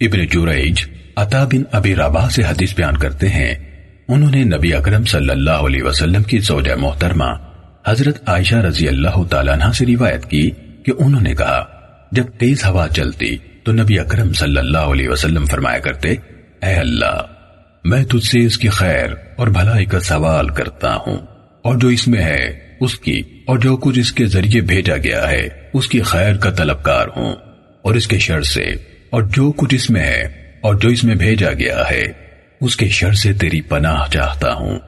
ابن جوریج عطا بن ابی ربا سے حدیث بیان کرتے ہیں، انہوں نے نبی اکرم صلی اللہ علیہ وسلم کی زوجہ محترمہ حضرت عائشہ رضی اللہ تعالیٰ عنہ سے روایت کی کہ انہوں نے کہا، جب تیز ہوا چلتی تو نبی اکرم صلی اللہ علیہ وسلم فرمایا کرتے، اے اللہ، میں تجھ سے اس کی خیر اور بھلائی کا سوال کرتا ہوں، اور جو اس میں ہے، اس کی، اور جو کچھ اس کے ذریعے بھیجا گیا ہے، اس کی خیر کا طلبکار ہوں، اور اس کے شر سے اور جو کچھ اس میں ہے اور جو اس میں بھیجا گیا ہے، اس کے شر سے تیری پناہ چاہتا ہوں۔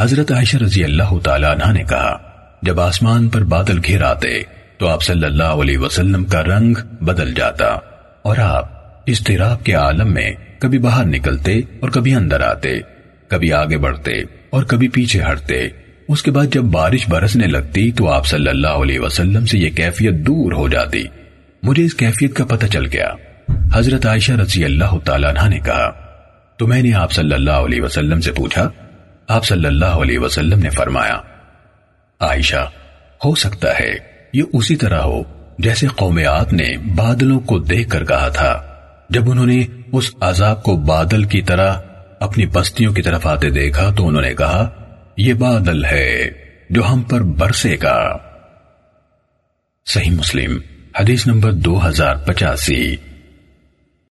حضرت عائشہ رضی اللہ تعالیٰ عنہ نے کہا، جب آسمان پر بادل گھر آتے، تو آپ صلی اللہ علیہ وسلم کا رنگ بدل جاتا اور آپ استراب کے عالم میں کبھی باہر نکلتے اور کبھی اندر آتے، کبھی آگے بڑھتے اور کبھی پیچھے ہٹتے۔ اس کے بعد جب بارش برسنے لگتی، تو آپ صلی اللہ علیہ وسلم سے یہ کیفیت دور ہو جاتی۔ مجھے اس کیفیت کا پتہ چل گیا۔ حضرت عائشہ رضی اللہ تعالیٰ عنہ نے کہا، تو میں نے آپ صلی اللہ علیہ وسلم سے پوچھا، آپ صلی اللہ علیہ وسلم نے فرمایا، عائشہ، ہو سکتا ہے یہ اسی طرح ہو جیسے قومیات نے بادلوں کو دیکھ کر کہا تھا، جب انہوں نے اس عذاب کو بادل کی طرح اپنی بستیوں کی طرف آتے دیکھا تو انہوں نے کہا، یہ بادل ہے جو ہم پر برسے گا۔ صحیح مسلم، حدیث نمبر دو ہزار پچاسی۔